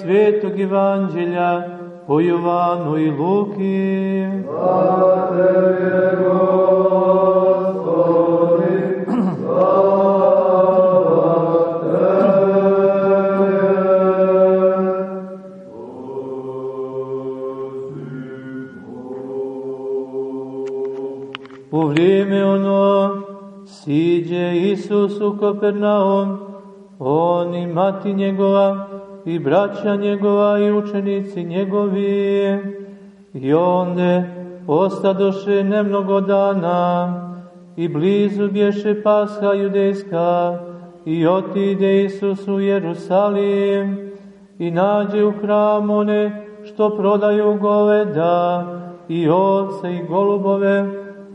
Svetog evanđelja po Jovanu i Luki. Slava Tebi, Gospodi, U vrijeme ono siđe Isus u Kapernaum, on i mati njegova, i braća njegova i učenici njegovi. I onde ostadoše nemnogo dana i blizu bješe Pasha judejska i otide Isus u Jerusalim i nađe u hram one što prodaju goveda i ovce i golubove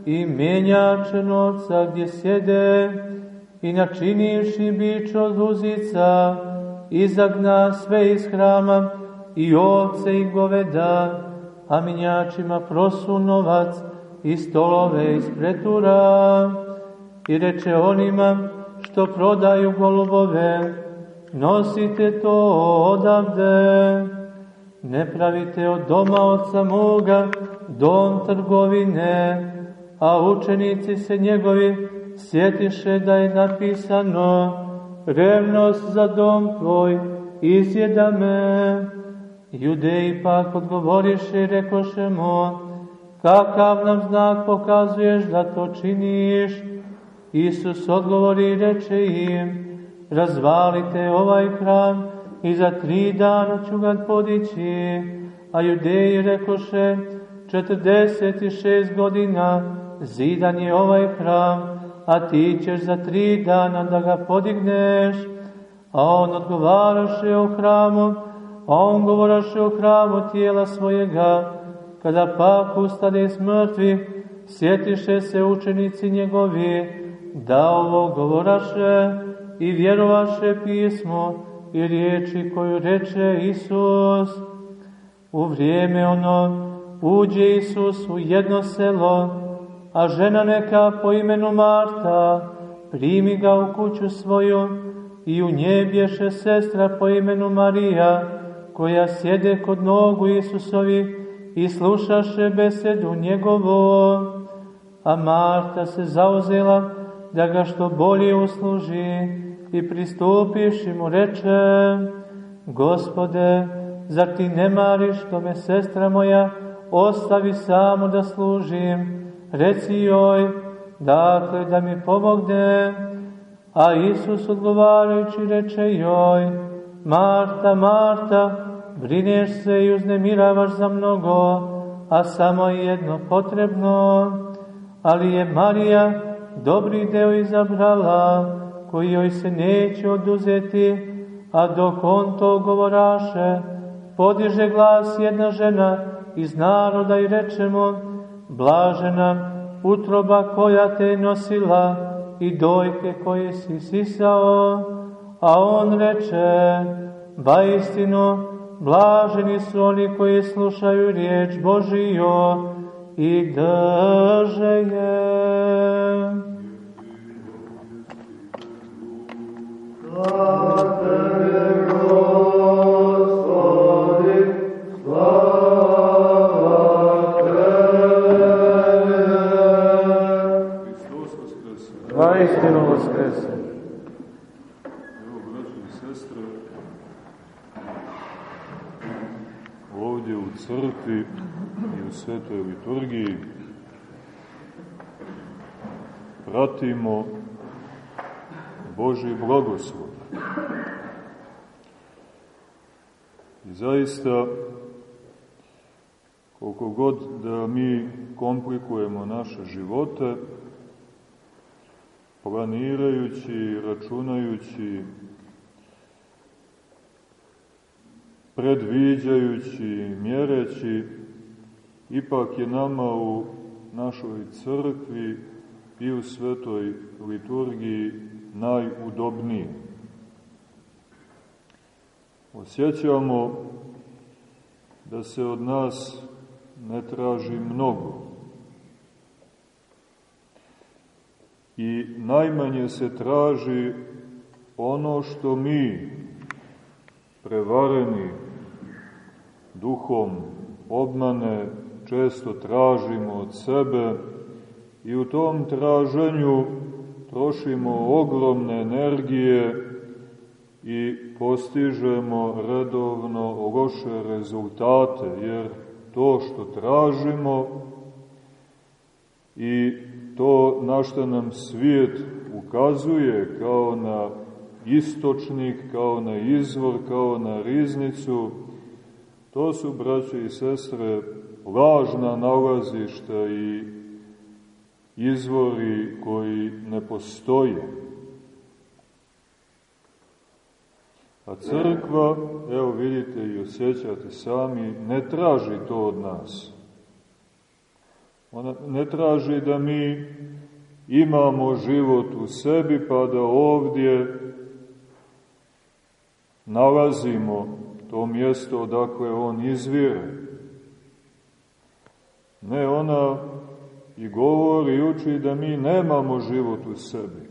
i menjače novca gdje sjede i načinivši bić od uzica izagna sve iz hrama i ovce i goveda, a minjačima prosu novac i stolove iz pretura. I reče onima što prodaju golubove, nosite to odavde, ne pravite od doma oca moga dom trgovine, a učenici se njegovi sjetiše da je napisano revnost za dom tvoj izjeda me. Judeji pak odgovoriše i rekoše mu, kakav nam znak pokazuješ da to činiš? Isus odgovori i reče im, razvalite ovaj hram i za tri dana ću ga podići. A judeji rekoše, 46 godina zidan je ovaj hram, a ti ćeš za tri dana da ga podigneš. A on odgovaraše o hramu, a on govoraše o hramu tijela svojega. Kada pak ustade smrtvi, sjetiše se učenici njegovi, da ovo govoraše i vjerovaše pismo i riječi koju reče Isus. U vrijeme ono uđe Isus u jedno selo, a žena neka po imenu Marta primi ga u kuću svoju i u nje bješe sestra po imenu Marija, koja sjede kod nogu Isusovi i slušaše besedu njegovo. A Marta se zauzela da ga što bolje usluži i pristupiš i mu reče, Gospode, zar ti ne mariš što me sestra moja ostavi samo da služim, reci joj, dakle da mi pomogne. A Isus odgovarajući reče joj, Marta, Marta, brineš se i uznemiravaš za mnogo, a samo jedno potrebno, ali je Marija dobri deo izabrala, koji joj se neće oduzeti, a dok on to govoraše, podiže glas jedna žena iz naroda i reče mu, blažena utroba koja te nosila i dojke koje si sisao, a on reče, ba istinu, blaženi su oni koji slušaju riječ Božiju i drže je. Svetoj liturgiji pratimo Boži blagoslov. I zaista, koliko god da mi komplikujemo naše živote, planirajući, računajući, predviđajući, mjereći, ipak je nama u našoj crkvi i u svetoj liturgiji najudobnije. Osjećamo da se od nas ne traži mnogo. I najmanje se traži ono što mi isprevareni duhom obmane, često tražimo od sebe i u tom traženju trošimo ogromne energije i postižemo redovno loše rezultate, jer to što tražimo i to na što nam svijet ukazuje kao na istočnik, kao na izvor, kao na riznicu, to su, braće i sestre, lažna nalazišta i izvori koji ne postoje. A crkva, evo vidite i osjećate sami, ne traži to od nas. Ona ne traži da mi imamo život u sebi, pa da ovdje nalazimo to mjesto odakle on izvire. Ne, ona i govori i uči da mi nemamo život u sebi,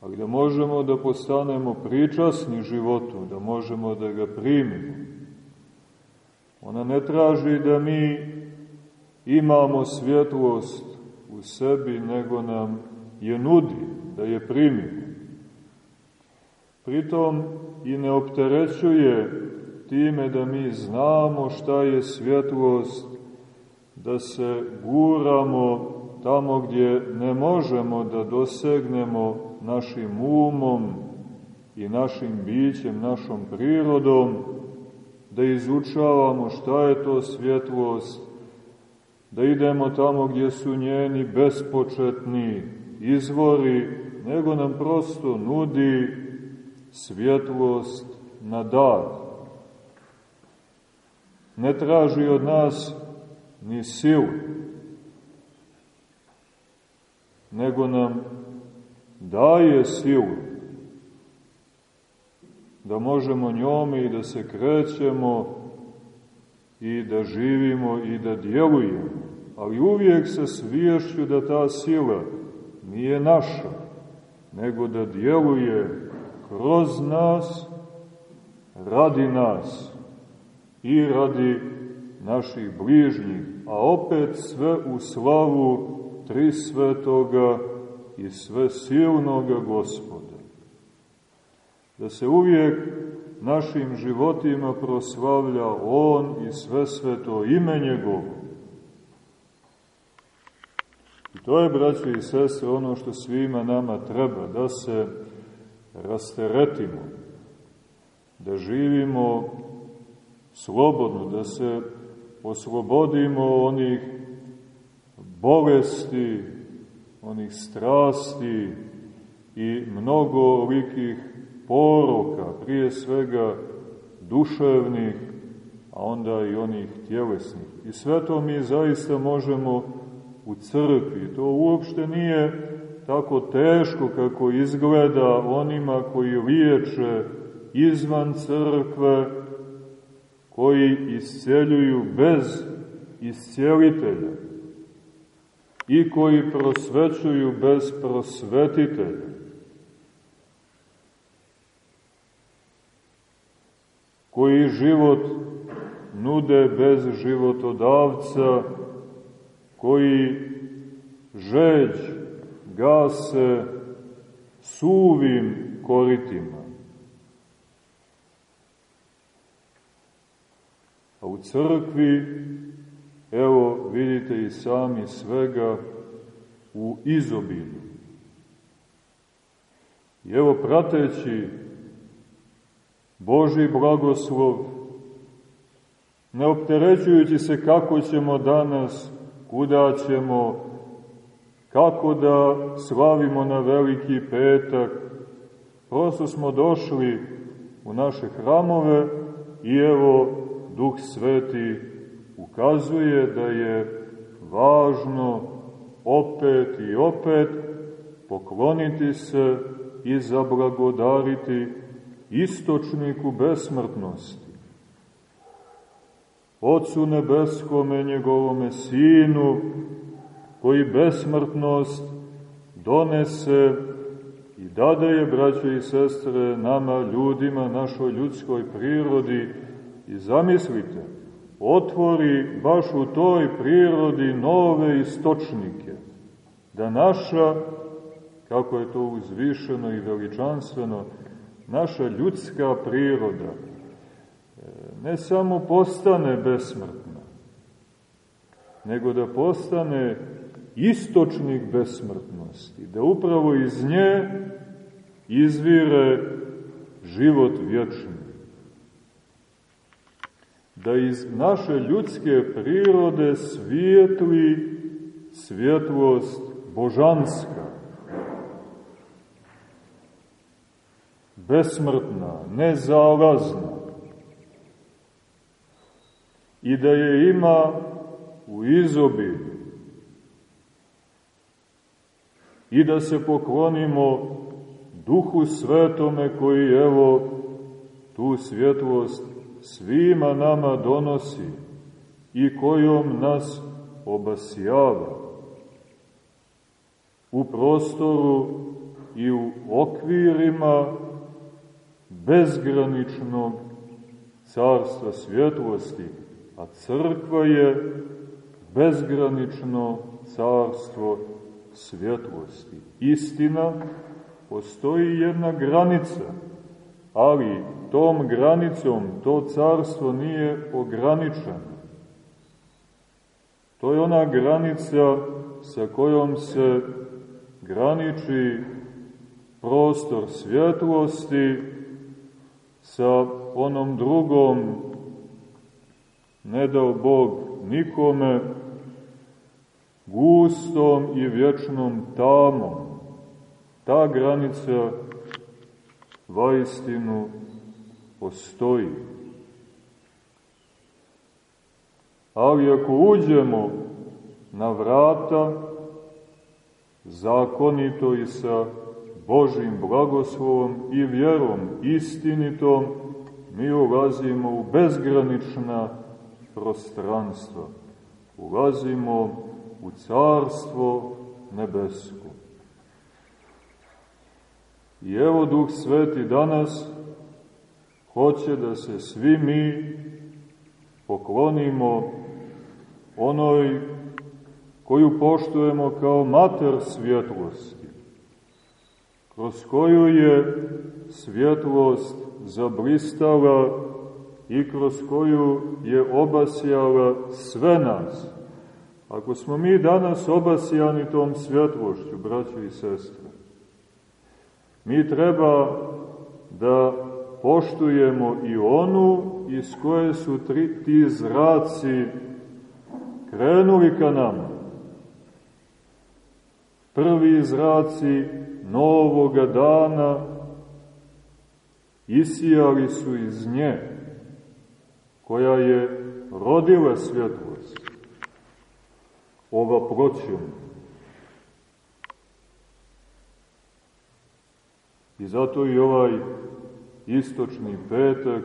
ali da možemo da postanemo pričasni životu, da možemo da ga primimo. Ona ne traži da mi imamo svjetlost u sebi, nego nam je nudi da je primimo. Pritom i ne opterećuje time da mi znamo šta je svjetlost, da se guramo tamo gdje ne možemo da dosegnemo našim umom i našim bićem, našom prirodom, da izučavamo šta je to svjetlost, da idemo tamo gdje su njeni bespočetni izvori, nego nam prosto nudi svjetlost na dar. Ne traži od nas ni silu, nego nam daje silu da možemo njome i da se krećemo i da živimo i da djelujemo, ali uvijek sa sviješću da ta sila nije naša, nego da djeluje kroz nas, radi nas i radi naših bližnjih, a opet sve u slavu tri svetoga i sve silnoga gospoda. Da se uvijek našim životima proslavlja On i sve sveto ime njegovo. I to je, braće i sestre, ono što svima nama treba, da se rasteretimo, da živimo slobodno, da se oslobodimo onih bolesti, onih strasti i mnogo likih poroka, prije svega duševnih, a onda i onih tjelesnih. I sve to mi zaista možemo u crkvi. To uopšte nije tako teško kako izgleda onima koji liječe izvan crkve, koji isceljuju bez iscelitelja i koji prosvećuju bez prosvetitelja. koji život nude bez životodavca, koji žeđ gase suvim koritima. A u crkvi, evo vidite i sami svega u izobilju. I evo prateći Boži blagoslov, ne opterećujući se kako ćemo danas, kuda ćemo, kako da slavimo na veliki petak. Prosto smo došli u naše hramove i evo Duh Sveti ukazuje da je važno opet i opet pokloniti se i zablagodariti istočniku besmrtnosti. Otcu nebeskome njegovome Sinu, koji besmrtnost donese i dade je, i sestre, nama, ljudima, našoj ljudskoj prirodi i zamislite, otvori baš u toj prirodi nove istočnike, da naša, kako je to uzvišeno i veličanstveno, naša ljudska priroda e, ne samo postane besmrtna, nego da postane istočnik besmrtnosti, da upravo iz nje izvire život vječni. Da iz naše ljudske prirode svijetli svjetlost božanska, besmrtna, nezalazna i da je ima u izobilju. I da se poklonimo Duhu Svetome koji evo tu svjetlost svima nama donosi i kojom nas obasjava u prostoru i u okvirima bezgraničnog carstva svjetlosti, a crkva je bezgranično carstvo svjetlosti. Istina, postoji jedna granica, ali tom granicom to carstvo nije ograničeno. To je ona granica sa kojom se graniči prostor svjetlosti sa onom drugom, ne dao Bog nikome, gustom i vječnom tamom. Ta granica vaistinu postoji. Ali ako uđemo na vrata, zakonito i sa Božim blagoslovom i vjerom istinitom, mi ulazimo u bezgranična prostranstva. Ulazimo u carstvo nebesko. I evo Duh Sveti danas hoće da se svi mi poklonimo onoj koju poštujemo kao mater svjetlosti, kroz koju je svjetlost zablistala i kroz koju je obasjala sve nas. Ako smo mi danas obasjani tom svjetlošću, braći i sestre, mi treba da poštujemo i onu iz koje su tri, ti zraci krenuli ka nama. Prvi zraci novoga dana isijali su iz nje, koja je rodila svjetlost, ova proćena. I zato i ovaj istočni petak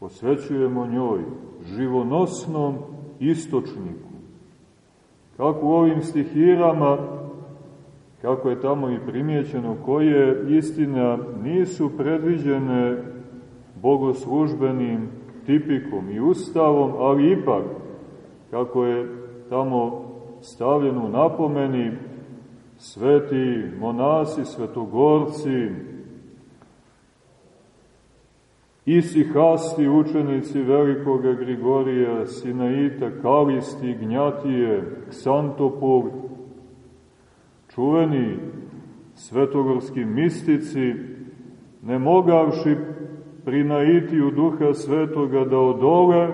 posvećujemo njoj, živonosnom istočniku. Kako u ovim stihirama, kako je tamo i primjećeno, koje istina nisu predviđene bogoslužbenim tipikom i ustavom, ali ipak, kako je tamo stavljeno napomeni, sveti monasi, svetogorci, isihasti učenici velikoga Grigorija, Sinaita, Kalisti, Gnjatije, Ksantopol, čuveni svetogorski mistici, ne mogavši prinaiti u duha svetoga da odole,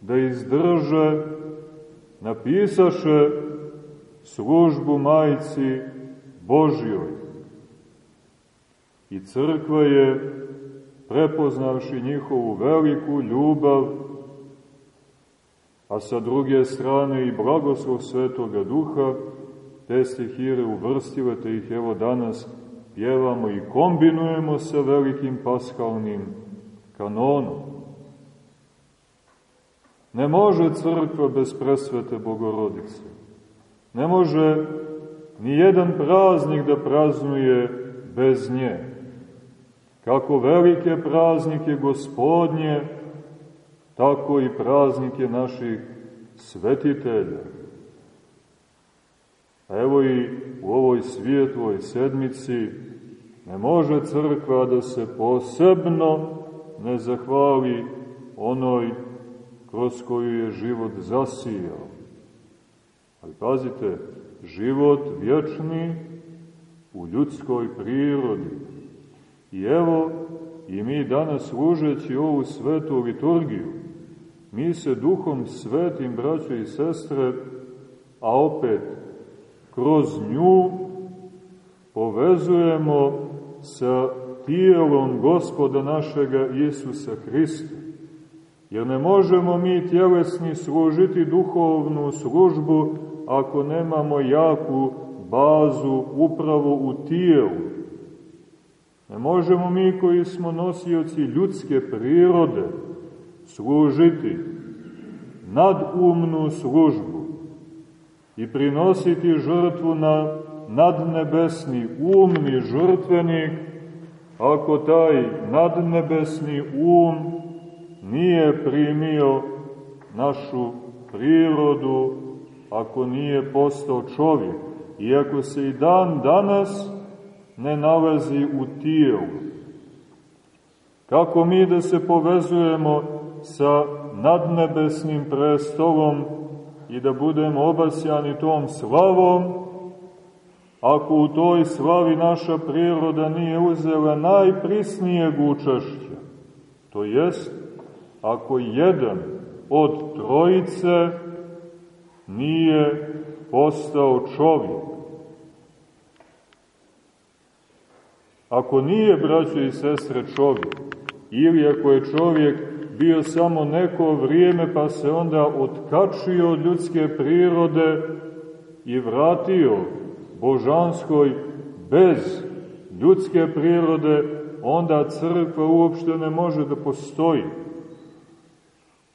da izdrže, napisaše službu majci Božjoj. I crkva je, prepoznavši njihovu veliku ljubav, a sa druge strane i blagoslov Svetoga Duha, te stihire uvrstile, te ih evo danas pjevamo i kombinujemo sa velikim paskalnim kanonom. Ne može crkva bez presvete Bogorodice. Ne može ni jedan praznik da praznuje bez nje. Kako velike praznike gospodnje, tako i praznike naših svetitelja. A evo i u ovoj svijetloj sedmici ne može crkva da se posebno ne zahvali onoj kroz koju je život zasijao. Ali pazite, život vječni u ljudskoj prirodi. I evo, i mi danas služeći ovu svetu liturgiju, mi se duhom svetim, braćo i sestre, a opet kroz nju povezujemo sa tijelom gospoda našega Isusa Hrista. Jer ne možemo mi tjelesni služiti duhovnu službu ako nemamo jaku bazu upravo u tijelu. Ne možemo mi koji smo nosioci ljudske prirode služiti nadumnu službu i prinositi žrtvu na nadnebesni umni žrtvenik ako taj nadnebesni um nije primio našu prirodu, ako nije postao čovjek, iako se i dan danas ne nalazi u tijelu. Kako mi da se povezujemo sa nadnebesnim prestolom i da budemo obasjani tom slavom, ako u toj slavi naša priroda nije uzela najprisnijeg učešća, to jest, ako jedan od trojice nije postao čovjek. Ako nije, braćo i sestre, čovjek, ili ako je čovjek bio samo neko vrijeme pa se onda otkačio od ljudske prirode i vratio božanskoj bez ljudske prirode, onda crkva uopšte ne može da postoji.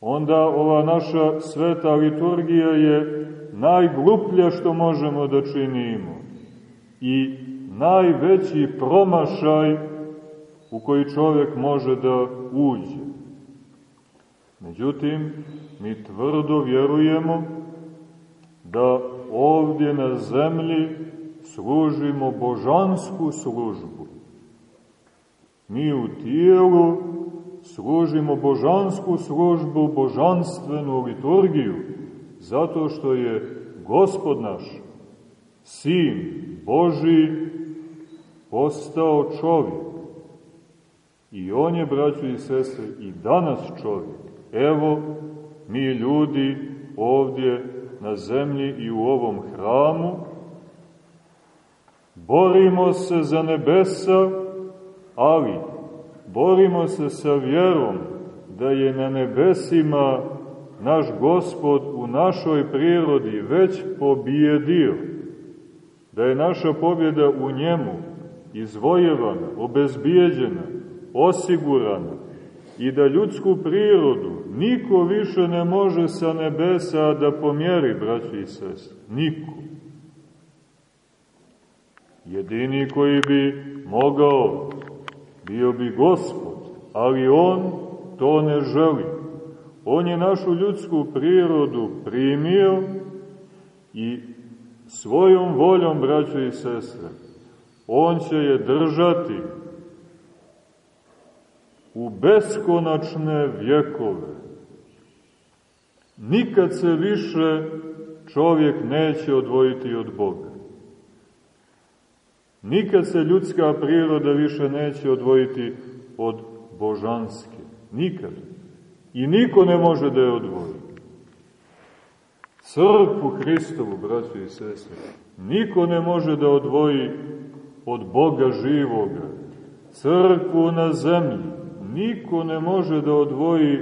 Onda ova naša sveta liturgija je najgluplja što možemo da činimo i najveći promašaj u koji čovjek može da uđe. Međutim, mi tvrdo vjerujemo da ovdje na zemlji služimo božansku službu. Mi u tijelu služimo božansku službu, božanstvenu liturgiju, zato što je Gospod naš, Sin Boži, postao čovjek. I on je, braćo i sestre, i danas čovjek. Evo, mi ljudi ovdje na zemlji i u ovom hramu, borimo se za nebesa, ali borimo se sa vjerom da je na nebesima naš gospod u našoj prirodi već pobjedio, da je naša pobjeda u njemu izvojevana, obezbijeđena, osigurana i da ljudsku prirodu niko više ne može sa nebesa da pomjeri, braći i sest. Niko. Jedini koji bi mogao, bio bi gospod, ali on to ne želi. On je našu ljudsku prirodu primio i svojom voljom, braćo i sestre, on će je držati u beskonačne vjekove. Nikad se više čovjek neće odvojiti od Boga. Nikad se ljudska priroda više neće odvojiti od božanske. Nikad. I niko ne može da je odvoji. Crkvu Hristovu, braćo i sestre, niko ne može da odvoji od Boga živoga. Crkvu na zemlji niko ne može da odvoji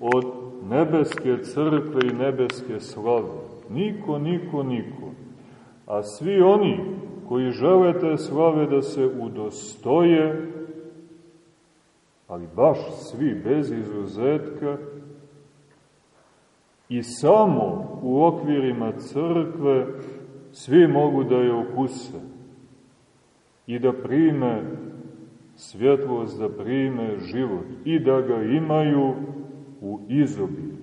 od nebeske crkve i nebeske slave. Niko, niko, niko. A svi oni koji žele te slave da se udostoje, ali baš svi, bez izuzetka, i samo u okvirima crkve svi mogu da je okuse i da prime svjetlost, da prime život i da ga imaju u izobilju.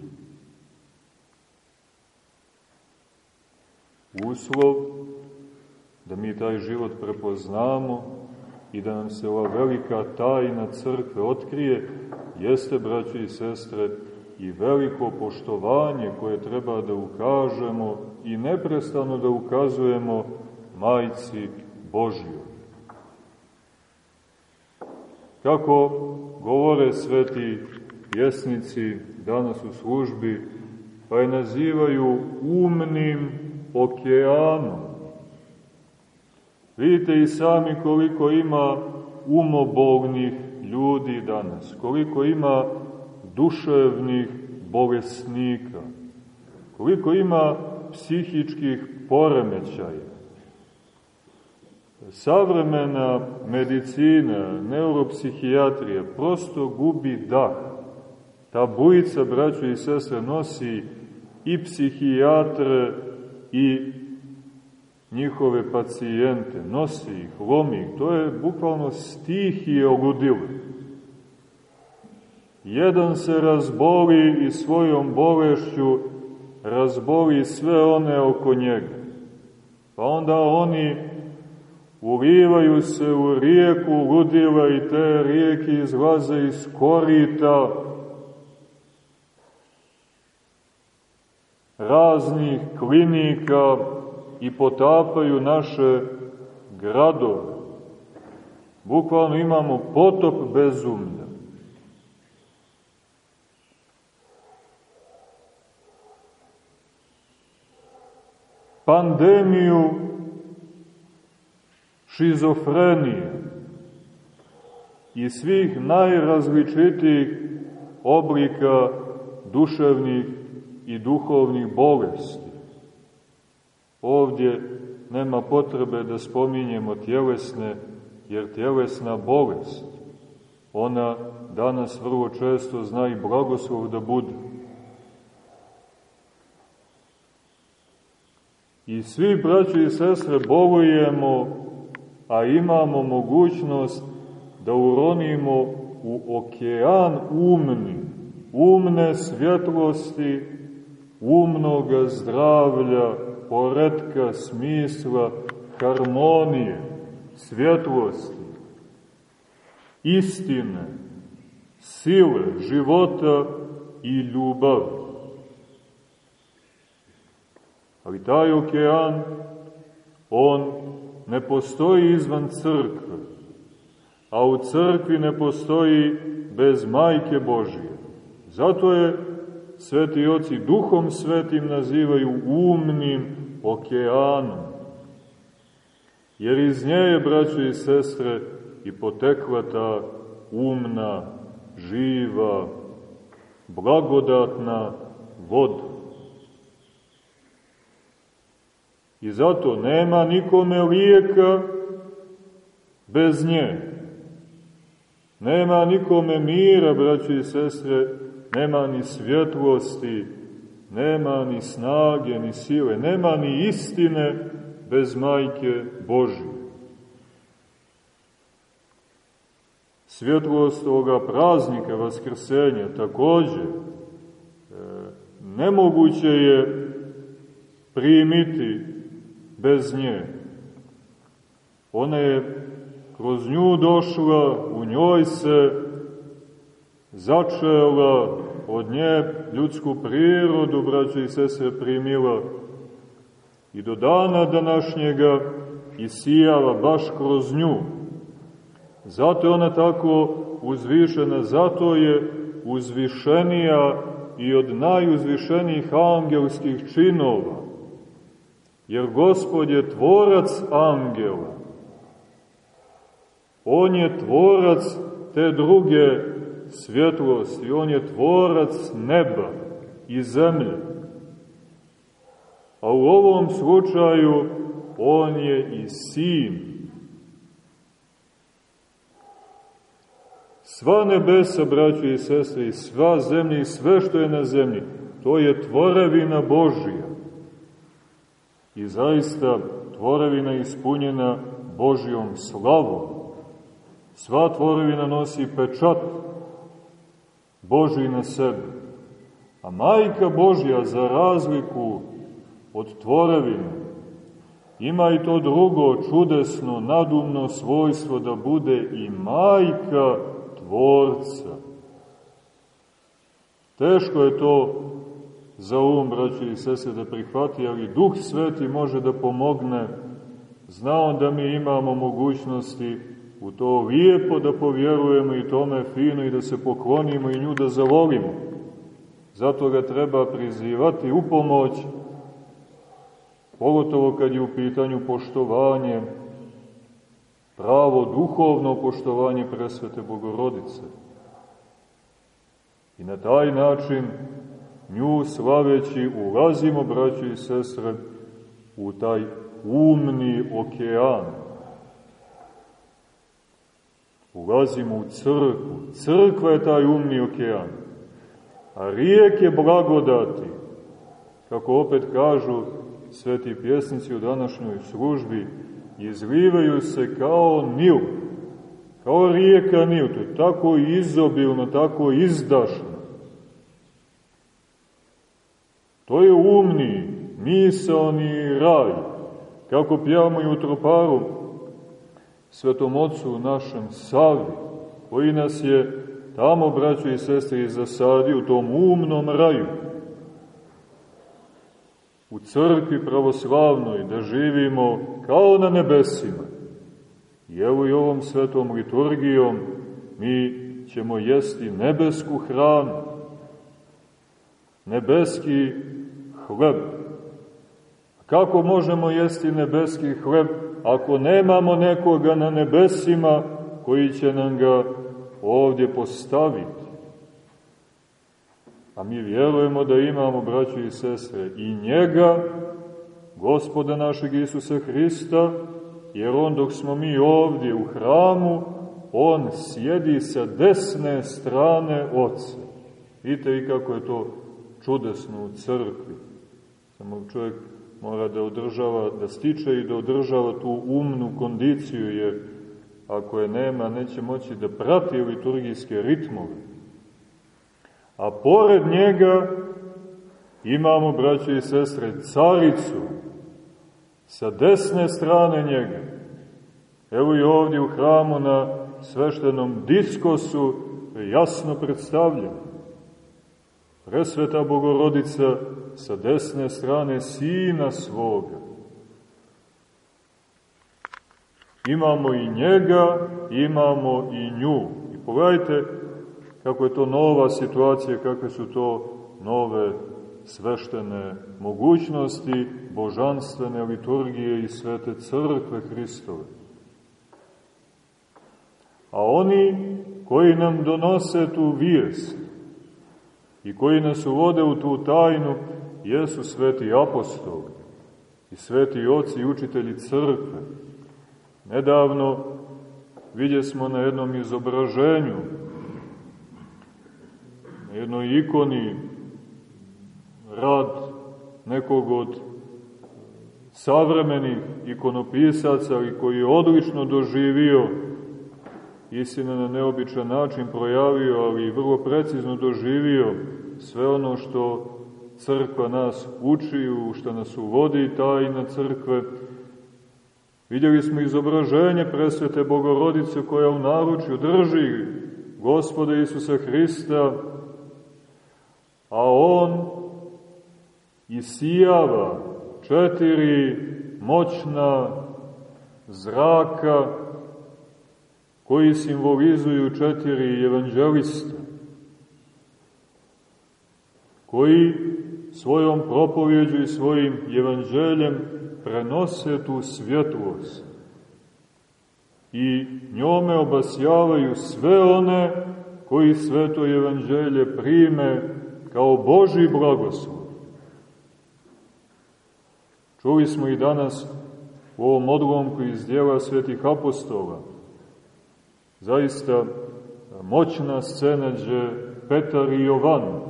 Uslov da mi taj život prepoznamo i da nam se ova velika tajna crkve otkrije, jeste, braći i sestre, i veliko poštovanje koje treba da ukažemo i neprestano da ukazujemo Majci Božjoj. Kako govore sveti pjesnici danas u službi, pa je nazivaju umnim okeanom. Vidite i sami koliko ima umobognih ljudi danas, koliko ima duševnih bolesnika, koliko ima psihičkih poremećaja. Savremena medicina, neuropsihijatrija prosto gubi dah. Ta bujica, braćo i sestre, nosi i psihijatre i njihove pacijente, nosi ih, lomi ih. To je bukvalno stihije ogudile. Jedan se razboli i svojom bolešću razboli sve one oko njega. Pa onda oni ulivaju se u rijeku ludila i te rijeke izlaze iz korita raznih klinika i potapaju naše gradove. Bukvalno imamo potop bezumlja. Pandemiju šizofrenije i svih najrazličitijih oblika duševnih i duhovnih bolesti. Ovdje nema potrebe da spominjemo tjelesne, jer tjelesna bolest, ona danas vrlo često zna i blagoslov da bude. I svi, braći i sestre, bolujemo, a imamo mogućnost da uronimo u okean umni, umne svjetlosti, umnoga zdravlja, poredka, smisla, harmonije, svjetlosti, istine, sile, života i ljubavi. Ali taj okean, on ne postoji izvan crkve, a u crkvi ne postoji bez majke Božije. Zato je sveti oci duhom svetim nazivaju umnim okeanom. Jer iz nje je, braćo i sestre, i potekla ta umna, živa, blagodatna voda. I zato nema nikome lijeka bez nje. Nema nikome mira, braći i sestre, nema ni svjetlosti, nema ni snage, ni sile, nema ni istine bez majke Božje. Svjetlost ovoga praznika Vaskrsenja takođe e, nemoguće je primiti bez nje. Ona je kroz nju došla, u njoj se začela, od nje ljudsku prirodu, braće i sese, primila i do dana današnjega isijala baš kroz nju. Zato je ona tako uzvišena, zato je uzvišenija i od najuzvišenijih angelskih činova jer Gospod je tvorac angela. On je tvorac te druge svjetlosti, on je tvorac neba i zemlje. A u ovom slučaju on je i sin. Sva nebesa, braćo i sestre, i sva zemlja i sve što je na zemlji, to je tvorevina Božija. i zaista tvorevina ispunjena Božijom slavom. Sva tvorevina nosi pečat Božiji na sebe. A majka Božja, za razliku od tvorevina, ima i to drugo čudesno, nadumno svojstvo da bude i majka tvorca. Teško je to za um, braći i sese, da prihvati, ali Duh Sveti može da pomogne. Zna on da mi imamo mogućnosti u to lijepo da povjerujemo i tome fino i da se poklonimo i nju da zavolimo. Zato ga treba prizivati u pomoć, pogotovo kad je u pitanju poštovanje, pravo duhovno poštovanje presvete Bogorodice. I na taj način nju slaveći ulazimo, braći i sestre, u taj umni okean. Ulazimo u crkvu. Crkva je taj umni okean. A rijeke blagodati, kako opet kažu sveti pjesnici u današnjoj službi, izlivaju se kao Nil, kao rijeka Nil, to je tako izobilno, tako izdašno. To je umni, misalni raj, kako pjavamo i u troparu svetom ocu našem Savi, koji nas je tamo, braćo i sestre, zasadio u tom umnom raju, u crkvi pravoslavnoj, da živimo kao na nebesima. I evo i ovom svetom liturgijom mi ćemo jesti nebesku hranu, nebeski hleb. Kako možemo jesti nebeski hleb ako nemamo nekoga na nebesima koji će nam ga ovdje postaviti? A mi vjerujemo da imamo, braći i sestre, i njega, gospoda našeg Isusa Hrista, jer on dok smo mi ovdje u hramu, on sjedi sa desne strane Otca. Vidite i kako je to čudesno u crkvi. Samo čovjek mora da održava, da stiče i da održava tu umnu kondiciju, jer ako je nema, neće moći da prati liturgijske ritmove. A pored njega imamo, braće i sestre, caricu sa desne strane njega. Evo i ovdje u hramu na sveštenom diskosu jasno predstavljeno. Presveta Bogorodica sa desne strane sina svoga. Imamo i njega, imamo i nju. I pogledajte kako je to nova situacija, kakve su to nove sveštene mogućnosti, božanstvene liturgije i svete crkve Hristove. A oni koji nam donose tu vijest i koji nas uvode u tu tajnu, jesu sveti apostoli i sveti oci i učitelji crkve. Nedavno vidje smo na jednom izobraženju na jednoj ikoni rad nekog od savremenih ikonopisaca i koji je odlično doživio istina na neobičan način projavio, ali i vrlo precizno doživio sve ono što crkva nas uči, u što nas uvodi tajna crkve. Vidjeli smo izobraženje presvete Bogorodice koja u naručju drži Gospoda Isusa Hrista, a on isijava četiri moćna zraka koji simbolizuju četiri evanđelista, koji svojom propovjeđu i svojim evanđeljem prenose tu svjetlost i njome obasjavaju sve one koji sveto evanđelje prime kao Boži blagoslov. Čuli smo i danas u ovom odlomku iz dijela svetih apostola. Zaista moćna scena gdje Petar i Jovan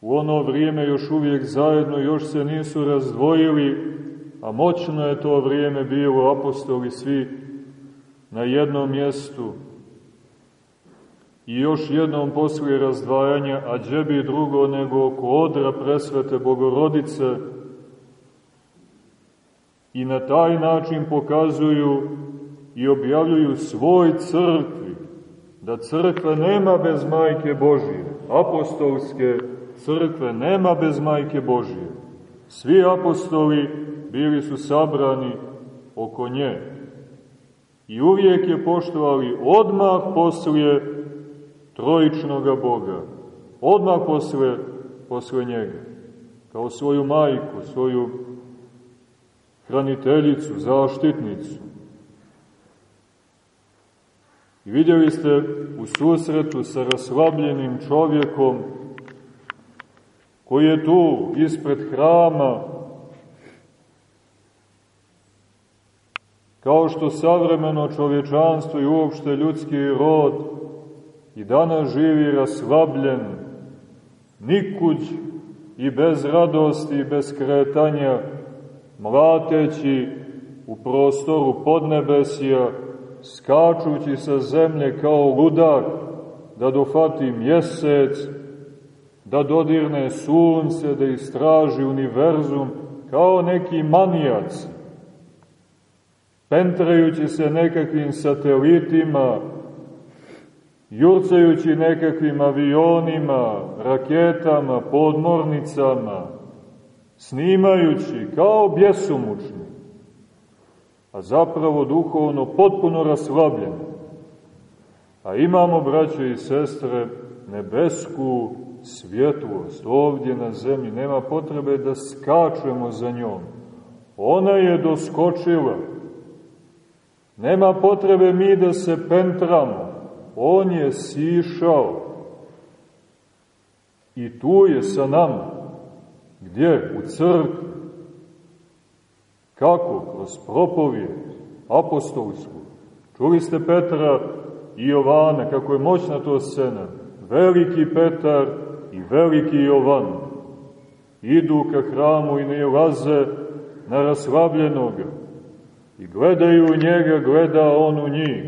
u ono vrijeme još uvijek zajedno, još se nisu razdvojili, a moćno je to vrijeme bilo, apostoli svi na jednom mjestu. I još jednom poslije razdvajanja, a gdje bi drugo nego oko odra presvete Bogorodice, i na taj način pokazuju i objavljuju svoj crkvi, da crkva nema bez majke Božije, apostolske crkve nema bez majke Božije. Svi apostoli bili su sabrani oko nje i uvijek je poštovali odmah poslije trojičnoga Boga, odmah posle, posle njega, kao svoju majku, svoju hraniteljicu, zaštitnicu. I vidjeli ste u susretu sa raslabljenim čovjekom koji je tu ispred hrama, kao što savremeno čovječanstvo i uopšte ljudski rod i danas živi raslabljen, nikuđ i bez radosti i bez kretanja, mlateći u prostoru podnebesija, skačući sa zemlje kao ludak, da dofati mjesec, da dodirne sunce, da istraži univerzum, kao neki manijaci, pentrajući se nekakvim satelitima, jurcajući nekakvim avionima, raketama, podmornicama, snimajući kao bjesomučni, a zapravo duhovno potpuno raslabljeni. A imamo, braće i sestre, nebesku svjetlost ovdje na zemlji. Nema potrebe da skačemo za njom. Ona je doskočila. Nema potrebe mi da se pentramo. On je sišao. I tu je sa nama. Gdje? U crkvi. Kako? Kroz propovijed apostolsku. Čuli ste Petra i Jovana, kako je moćna to scena. Veliki Petar i veliki Jovan idu ka hramu i ne laze na raslabljenoga i gledaju njega, gleda on u njih.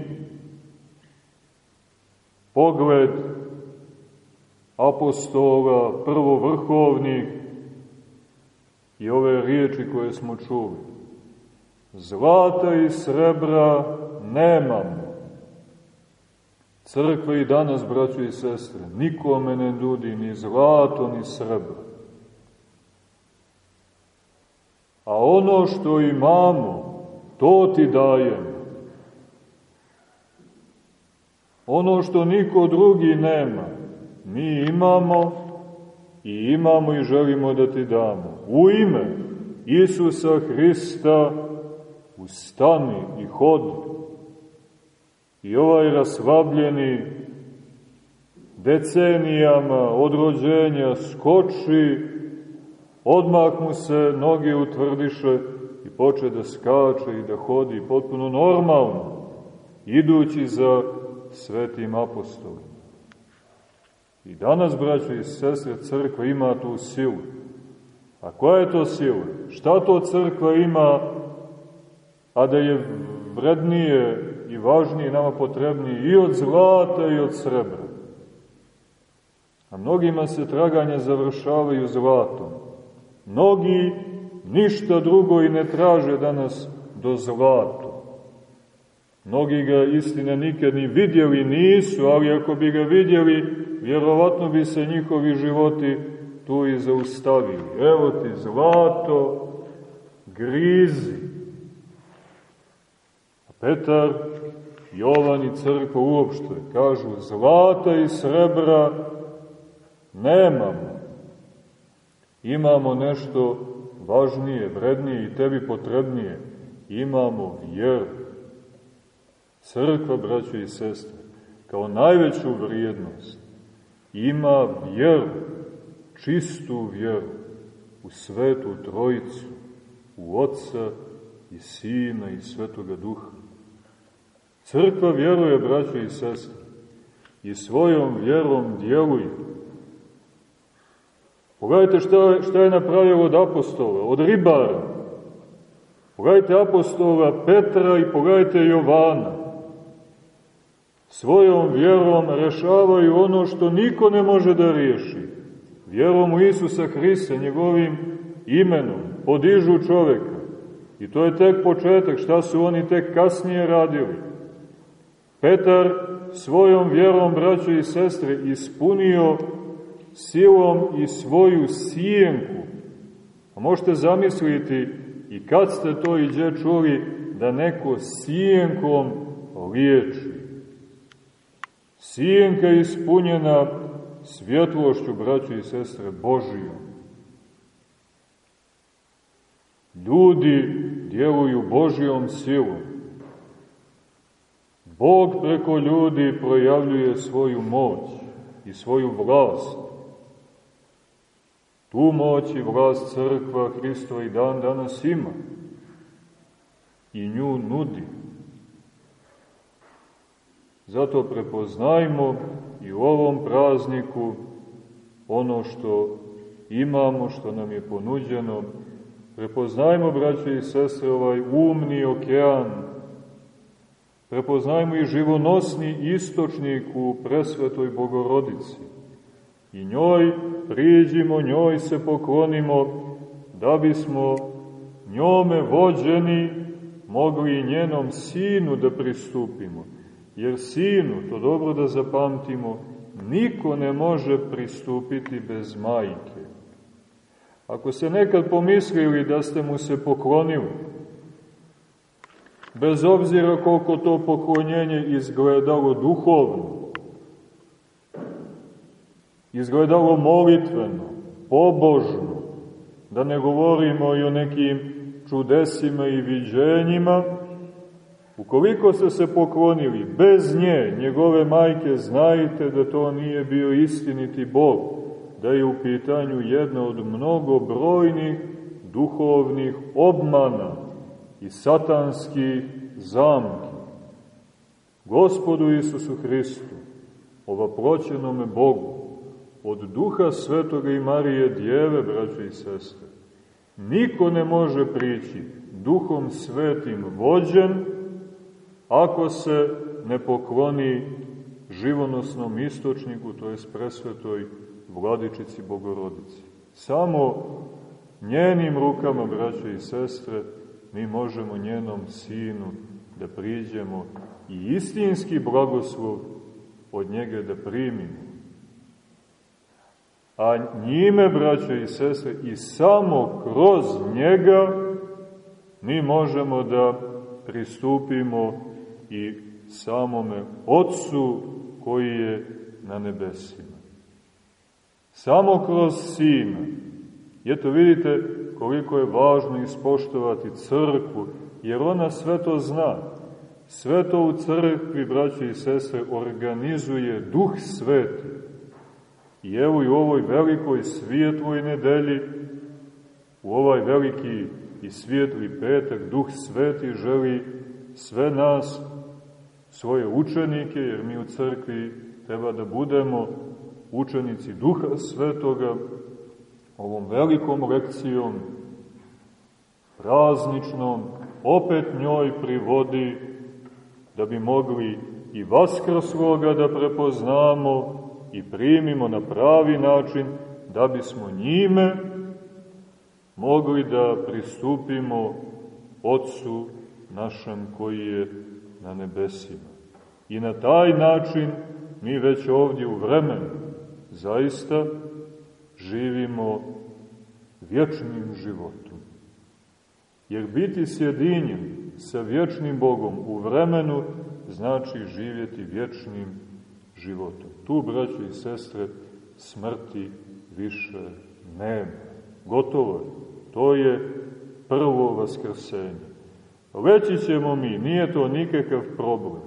Pogled apostola, prvovrhovnih i ove riječi koje smo čuli. Zlata i srebra nemamo, Crkva i danas, braćo i sestre, nikome ne nudi ni zlato, ni srebro. A ono što imamo, to ti dajem. Ono što niko drugi nema, mi imamo i imamo i želimo da ti damo. U ime Isusa Hrista ustani i hodi. I ovaj rasvabljeni decenijama od rođenja skoči, odmah mu se noge utvrdiše i poče da skače i da hodi potpuno normalno, idući za svetim apostolima. I danas, braćo i sestre, crkva ima tu silu. A koja je to sila? Šta to crkva ima, a da je vrednije i važniji, nama potrebniji i od zlata i od srebra. A mnogima se traganje završavaju zlatom. Mnogi ništa drugo i ne traže danas do zlata. Mnogi ga istine nikad ni vidjeli nisu, ali ako bi ga vidjeli, vjerovatno bi se njihovi životi tu i zaustavili. Evo ti zlato, grizi. Petar Jovan i crkva uopšte kažu zlata i srebra nemamo. Imamo nešto važnije, vrednije i tebi potrebnije. Imamo vjeru. Crkva, braćo i sestre, kao najveću vrijednost, ima vjeru, čistu vjeru u svetu trojicu, u Otca i Sina i Svetoga Duha. Crkva vjeruje, braćo i sestre, i svojom vjerom djeluje. Pogledajte šta, šta je napravilo od apostola, od ribara. Pogledajte apostola Petra i pogledajte Jovana. Svojom vjerom rešavaju ono što niko ne može da riješi. Vjerom u Isusa Hrista, njegovim imenom, podižu čoveka. I to je tek početak, šta su oni tek kasnije radili. Petar svojom vjerom, braće i sestre, ispunio silom i svoju sijenku. A možete zamisliti i kad ste to i gdje čuli da neko sijenkom liječi. Sijenka ispunjena svjetlošću, braće i sestre, Božijom. Ljudi djeluju Božijom silom. Bog preko ljudi projavljuje svoju moć i svoju vlast. Tu moć i vlast crkva Hristova i dan danas ima i nju nudi. Zato prepoznajmo i u ovom prazniku ono što imamo, što nam je ponuđeno. Prepoznajmo, braće i sestre, ovaj umni okean. Prepoznajmo i živonosni istočnik u presvetoj Bogorodici. I njoj priđimo, njoj se poklonimo, da bismo njome vođeni mogli i njenom sinu da pristupimo. Jer sinu, to dobro da zapamtimo, niko ne može pristupiti bez majke. Ako se nekad pomislili da ste mu se poklonili, bez obzira koliko to poklonjenje izgledalo duhovno, izgledalo molitveno, pobožno, da ne govorimo i o nekim čudesima i viđenjima, ukoliko ste se poklonili bez nje, njegove majke, znajte da to nije bio istiniti Bog, da je u pitanju jedna od mnogo brojnih duhovnih obmana i satanskih zamki. Gospodu Isusu Hristu, ovaproćenome Bogu, od duha svetoga i Marije djeve, braće i sestre. Niko ne može prići duhom svetim vođen, ako se ne pokloni živonosnom istočniku, to je presvetoj vladičici Bogorodici. Samo njenim rukama, braće i sestre, mi možemo njenom sinu da priđemo i istinski blagoslov od njega da primimo a njime, braće i sestre, i samo kroz njega mi možemo da pristupimo i samome Otcu koji je na nebesima. Samo kroz Sina. I eto vidite koliko je važno ispoštovati crkvu, jer ona sve to zna. Sve to u crkvi, braće i sestre, organizuje Duh Sveti. I evo i u ovoj velikoj svijetloj nedelji, u ovaj veliki i svijetli petak, Duh Sveti želi sve nas, svoje učenike, jer mi u crkvi treba da budemo učenici Duha Svetoga, ovom velikom lekcijom, prazničnom, opet njoj privodi da bi mogli i vaskrsloga da prepoznamo, i primimo na pravi način da bismo njime mogli da pristupimo Otcu našem koji je na nebesima. I na taj način mi već ovdje u vremenu zaista živimo vječnim životom. Jer biti sjedinjen sa vječnim Bogom u vremenu znači živjeti vječnim životom. Tu, braći i sestre, smrti više nema. Gotovo je. To je prvo vaskrsenje. Leći ćemo mi, nije to nikakav problem.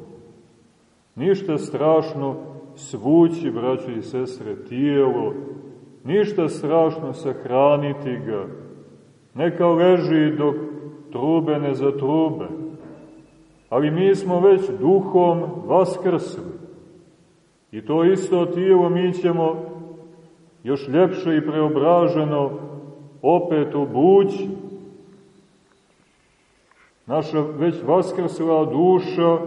Ništa strašno svući, braći i sestre, tijelo, ništa strašno sahraniti ga. Neka leži dok trube ne zatrube. Ali mi smo već duhom vaskrsli. I to isto tijelo mi ćemo još ljepše i preobraženo opet obući. Naša već vaskrsla duša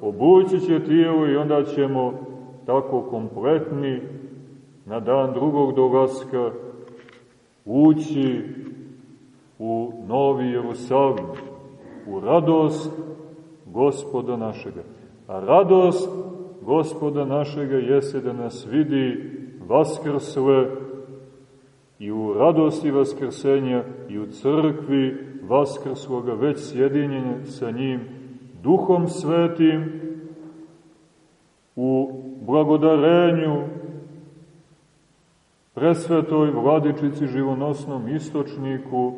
obući će tijelo i onda ćemo tako kompletni na dan drugog dolaska ući u Novi Jerusalim, u radost gospoda našega. A radost gospoda našega jeste da nas vidi vaskrsle i u radosti vaskrsenja i u crkvi vaskrsloga već sjedinjenje sa njim duhom svetim u blagodarenju presvetoj vladičici živonosnom istočniku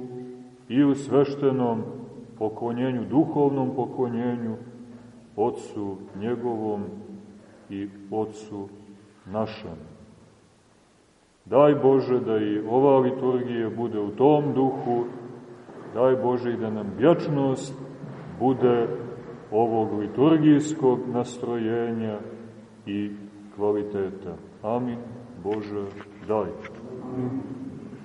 i u sveštenom poklonjenju, duhovnom poklonjenju Otcu njegovom i Otcu našem. Daj Bože da i ova liturgija bude u tom duhu, daj Bože i da nam vječnost bude ovog liturgijskog nastrojenja i kvaliteta. Amin. Bože, daj. Amin.